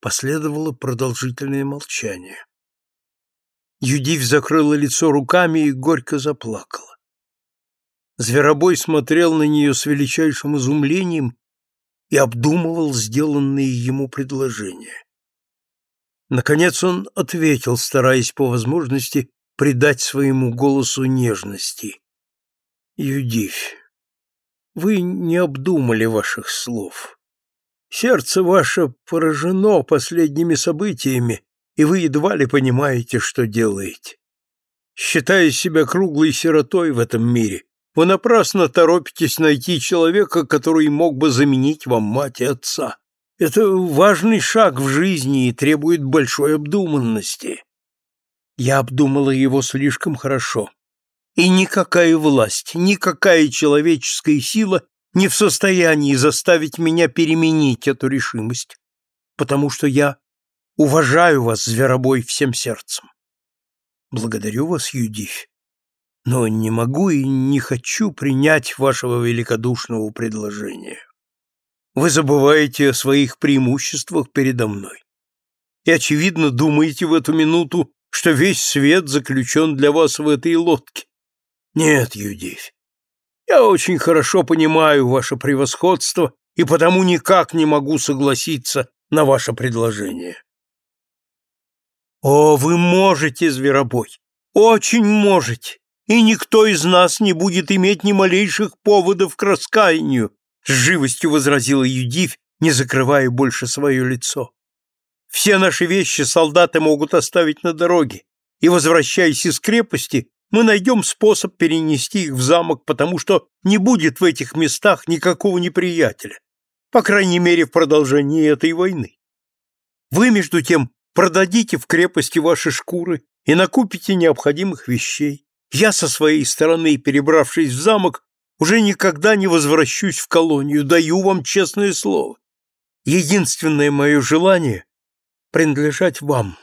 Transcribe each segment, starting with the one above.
Последовало продолжительное молчание. Юдив закрыла лицо руками и горько заплакала. Зверобой смотрел на нее с величайшим изумлением и обдумывал сделанные ему предложения. Наконец он ответил, стараясь по возможности придать своему голосу нежности. «Юдивь, вы не обдумали ваших слов. Сердце ваше поражено последними событиями, и вы едва ли понимаете, что делаете. Считая себя круглой сиротой в этом мире, вы напрасно торопитесь найти человека, который мог бы заменить вам мать и отца. Это важный шаг в жизни и требует большой обдуманности. Я обдумала его слишком хорошо. И никакая власть, никакая человеческая сила не в состоянии заставить меня переменить эту решимость, потому что я уважаю вас, зверобой, всем сердцем. Благодарю вас, Юдивь, но не могу и не хочу принять вашего великодушного предложения. Вы забываете о своих преимуществах передо мной. И, очевидно, думаете в эту минуту, что весь свет заключен для вас в этой лодке. Нет, Юдивь, я очень хорошо понимаю ваше превосходство и потому никак не могу согласиться на ваше предложение. О, вы можете, зверобой, очень можете, и никто из нас не будет иметь ни малейших поводов к раскаянию, с живостью возразила Юдивь, не закрывая больше свое лицо. Все наши вещи солдаты могут оставить на дороге, и, возвращаясь из крепости, мы найдем способ перенести их в замок, потому что не будет в этих местах никакого неприятеля, по крайней мере, в продолжении этой войны. Вы, между тем, продадите в крепости ваши шкуры и накупите необходимых вещей. Я со своей стороны, перебравшись в замок, уже никогда не возвращусь в колонию, даю вам честное слово. Единственное мое желание — принадлежать вам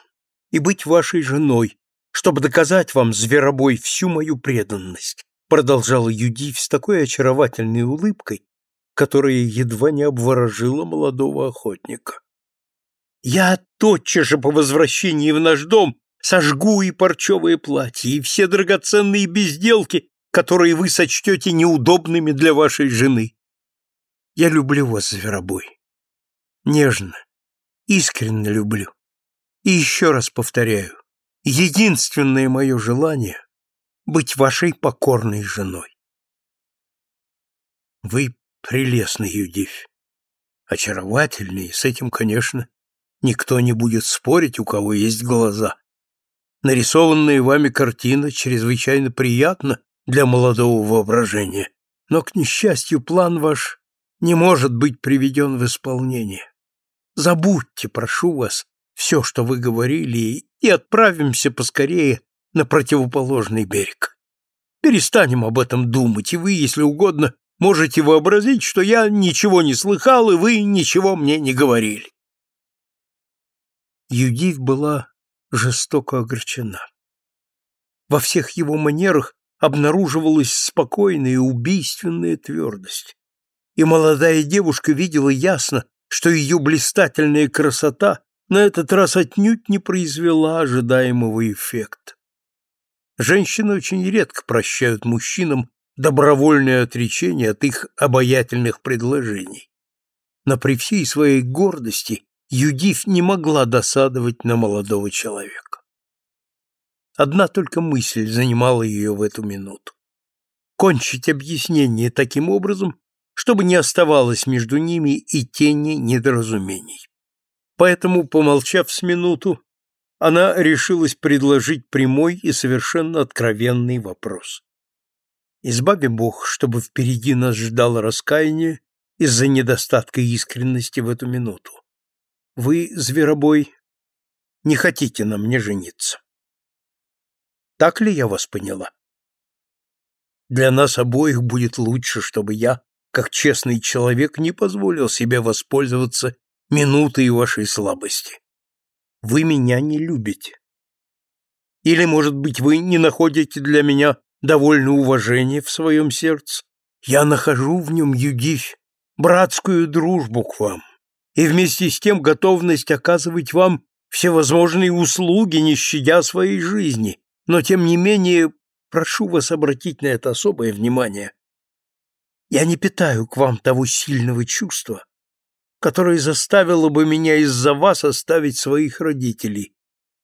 и быть вашей женой, чтобы доказать вам, зверобой, всю мою преданность, продолжала Юдив с такой очаровательной улыбкой, которая едва не обворожила молодого охотника. Я тотчас же по возвращении в наш дом сожгу и парчевые платья, и все драгоценные безделки, которые вы сочтете неудобными для вашей жены. Я люблю вас, зверобой. Нежно, искренне люблю. И еще раз повторяю, единственное мое желание — быть вашей покорной женой. Вы прелестный, Юдивь, очаровательный, с этим, конечно, никто не будет спорить, у кого есть глаза. Нарисованная вами картина чрезвычайно приятна для молодого воображения, но, к несчастью, план ваш не может быть приведен в исполнение. Забудьте, прошу вас, все, что вы говорили, и отправимся поскорее на противоположный берег. Перестанем об этом думать, и вы, если угодно, можете вообразить, что я ничего не слыхал, и вы ничего мне не говорили. Юдив была жестоко огорчена. Во всех его манерах обнаруживалась спокойная и убийственная твердость. И молодая девушка видела ясно, что ее блистательная красота на этот раз отнюдь не произвела ожидаемого эффекта. Женщины очень редко прощают мужчинам добровольное отречение от их обаятельных предложений. Но при всей своей гордости Юдив не могла досадовать на молодого человека. Одна только мысль занимала ее в эту минуту. Кончить объяснение таким образом, чтобы не оставалось между ними и тени недоразумений. Поэтому, помолчав с минуту, она решилась предложить прямой и совершенно откровенный вопрос. Избави Бог, чтобы впереди нас ждало раскаяние из-за недостатка искренности в эту минуту. Вы, зверобой, не хотите на мне жениться. Так ли я вас поняла? Для нас обоих будет лучше, чтобы я, как честный человек, не позволил себе воспользоваться минутой вашей слабости. Вы меня не любите. Или, может быть, вы не находите для меня довольно уважения в своем сердце? Я нахожу в нем, Юдивь, братскую дружбу к вам и вместе с тем готовность оказывать вам всевозможные услуги, не щадя своей жизни, но тем не менее прошу вас обратить на это особое внимание. Я не питаю к вам того сильного чувства, которое заставило бы меня из-за вас оставить своих родителей,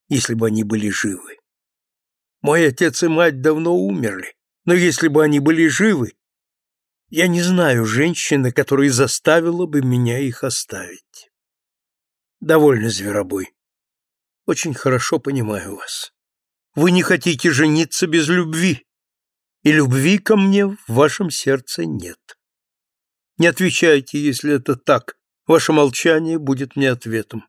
если бы они были живы. Мой отец и мать давно умерли, но если бы они были живы, я не знаю женщины, которая заставила бы меня их оставить. Довольно, зверобой. Очень хорошо понимаю вас. Вы не хотите жениться без любви, и любви ко мне в вашем сердце нет. Не отвечайте, если это так. Ваше молчание будет мне ответом.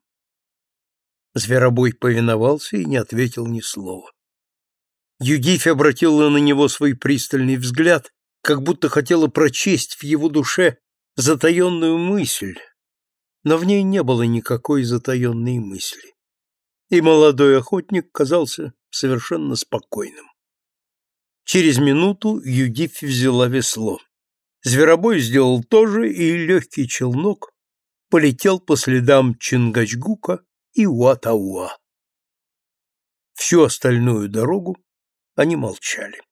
Зверобой повиновался и не ответил ни слова. Юдифь обратила на него свой пристальный взгляд, как будто хотела прочесть в его душе затаенную мысль, но в ней не было никакой затаенной мысли. И молодой охотник казался совершенно спокойным. Через минуту Юдифь взяла весло. Зверобой сделал то же, и легкий челнок полетел по следам Чингачгука и Уатауа. Всю остальную дорогу они молчали.